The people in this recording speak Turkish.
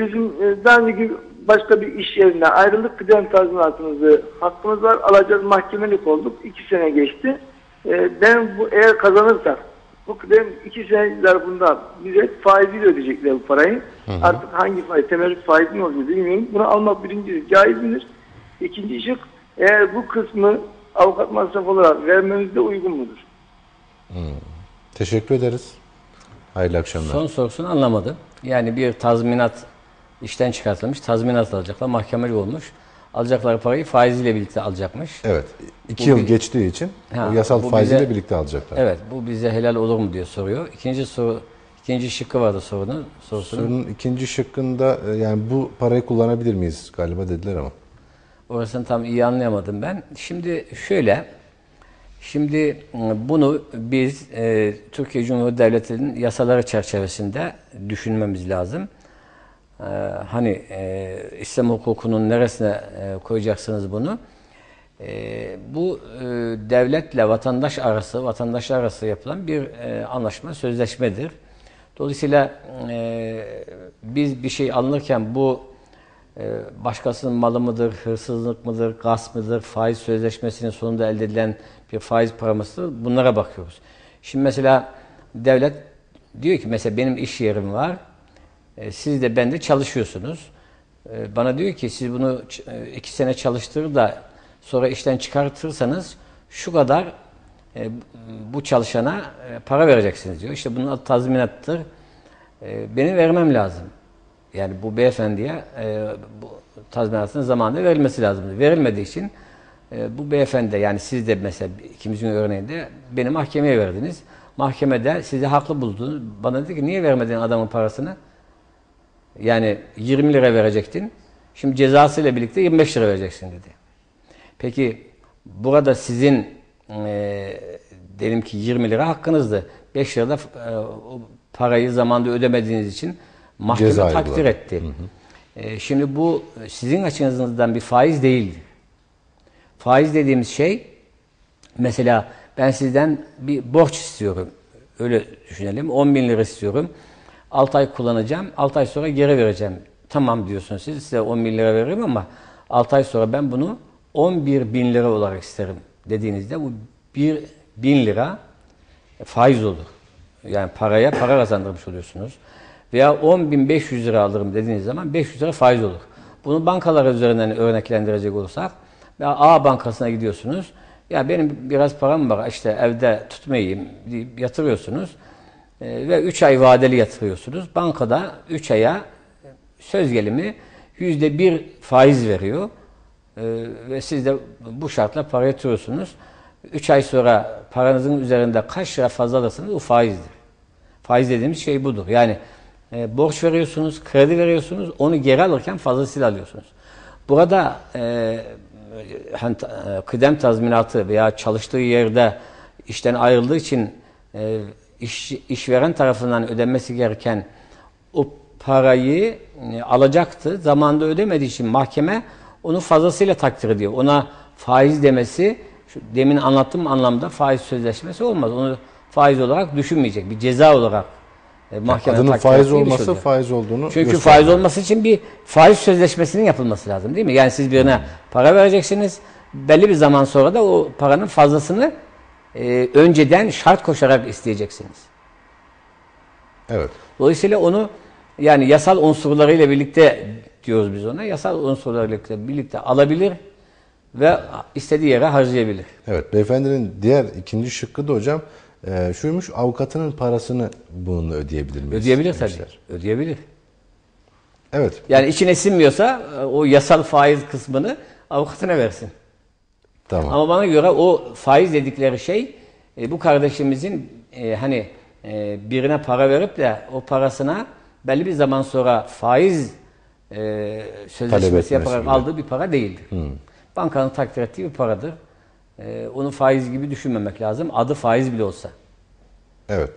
Bizim e, daha önceki başka bir iş yerine ayrılık kıdem tazminatımızı hakkımız var. Alacağız mahkemelik olduk. iki sene geçti. E, ben bu eğer kazanırsak bu kıdem iki sene zarfında bize faiziyle ödeyecekler bu parayı. Artık hangi faiz, temerrüt faizi mi oluyor bilmiyorum. Bunu almak birinci caiz midir? İkinci şık eğer bu kısmı avukat masrafı olarak vermemiz de uygun mudur? Teşekkür ederiz. Hayırlı akşamlar. Son sorusunu anlamadım. Yani bir tazminat işten çıkartılmış, tazminat alacaklar, mahkemeli olmuş. Alacakları parayı faiziyle birlikte alacakmış. Evet. iki Bu yıl bir- geçtiği için Ha, o yasal bu faiziyle bize- birlikte alacaklar. Evet, bu bize helal olur mu diye soruyor. İkinci soru, ikinci şıkkı vardı sorunun. Sorusunun. Sorunun ikinci şıkkında e, yani bu parayı kullanabilir miyiz galiba dediler ama. Orasını tam iyi anlayamadım ben. Şimdi şöyle, şimdi e, bunu biz e, Türkiye Cumhuriyeti Devleti'nin yasaları çerçevesinde düşünmemiz lazım. E, hani e, İslam hukukunun neresine e, koyacaksınız bunu? E, bu e, devletle vatandaş arası, vatandaşlar arası yapılan bir e, anlaşma, sözleşmedir. Dolayısıyla e, biz bir şey alınırken bu e, başkasının malı mıdır, hırsızlık mıdır, gasp mıdır, faiz sözleşmesinin sonunda elde edilen bir faiz paramasıdır bunlara bakıyoruz. Şimdi mesela devlet diyor ki mesela benim iş yerim var, e, siz de ben de çalışıyorsunuz. E, Bana diyor ki siz bunu e, iki sene çalıştırır da sonra işten çıkartırsanız şu kadar bu çalışana para vereceksiniz diyor. İşte bunun adı tazminattır. Benim vermem lazım. Yani bu beyefendiye bu tazminatın zamanında verilmesi lazımdı. Verilmediği için bu beyefendi yani siz de mesela ikimizin örneğinde beni mahkemeye verdiniz. Mahkemede sizi haklı buldunuz. Bana dedi ki niye vermedin adamın parasını? Yani 20 lira verecektin. Şimdi cezasıyla birlikte 25 lira vereceksin dedi. Peki burada sizin e, diyelim ki 20 lira hakkınızdı. 5 lira da e, o parayı zamanda ödemediğiniz için mahkeme Ceza takdir uyguladı. etti. E, şimdi bu sizin açınızdan bir faiz değildi. Faiz dediğimiz şey mesela ben sizden bir borç istiyorum. Öyle düşünelim. 10 bin lira istiyorum. 6 ay kullanacağım. 6 ay sonra geri vereceğim. Tamam diyorsunuz siz. Size 10 bin lira veririm ama 6 ay sonra ben bunu 11 bin lira olarak isterim dediğinizde bu 1 bin lira faiz olur. Yani paraya para kazandırmış oluyorsunuz. Veya 10.500 lira alırım dediğiniz zaman 500 lira faiz olur. Bunu bankalar üzerinden örneklendirecek olursak ya A bankasına gidiyorsunuz. Ya benim biraz param var işte evde tutmayayım yatırıyorsunuz. Ee, ve 3 ay vadeli yatırıyorsunuz. Bankada 3 aya söz gelimi yüzde bir faiz veriyor. Ee, ve siz de bu şartla para yatırıyorsunuz. 3 ay sonra paranızın üzerinde kaç lira fazla alırsanız o faizdir. Faiz dediğimiz şey budur. Yani e, borç veriyorsunuz, kredi veriyorsunuz, onu geri alırken fazlasıyla alıyorsunuz. Burada e, e, kıdem tazminatı veya çalıştığı yerde işten ayrıldığı için e, iş, işveren tarafından ödenmesi gereken o parayı e, alacaktı. Zamanında ödemediği için mahkeme onu fazlasıyla takdir ediyor. Ona faiz demesi şu demin anlattığım anlamda faiz sözleşmesi olmaz. Onu faiz olarak düşünmeyecek. Bir ceza olarak e, mahkeme Adının faiz olması oluyor. faiz olduğunu Çünkü gösteriyor. faiz olması için bir faiz sözleşmesinin yapılması lazım değil mi? Yani siz birine para vereceksiniz. Belli bir zaman sonra da o paranın fazlasını e, önceden şart koşarak isteyeceksiniz. Evet. Dolayısıyla onu yani yasal unsurlarıyla birlikte diyoruz biz ona. Yasal unsurlarıyla birlikte alabilir ve istediği yere harcayabilir. Evet. Beyefendinin diğer ikinci şıkkı da hocam e, şuymuş avukatının parasını bununla ödeyebilir miyiz? Ödeyebilir tabii. demişler. Ödeyebilir. Evet. Yani içine sinmiyorsa e, o yasal faiz kısmını avukatına versin. Tamam. Ama bana göre o faiz dedikleri şey e, bu kardeşimizin e, hani e, birine para verip de o parasına belli bir zaman sonra faiz e, sözleşmesi yaparak gibi. aldığı bir para değildir. Bankanın takdir ettiği bir paradır. E, onu faiz gibi düşünmemek lazım. Adı faiz bile olsa. Evet.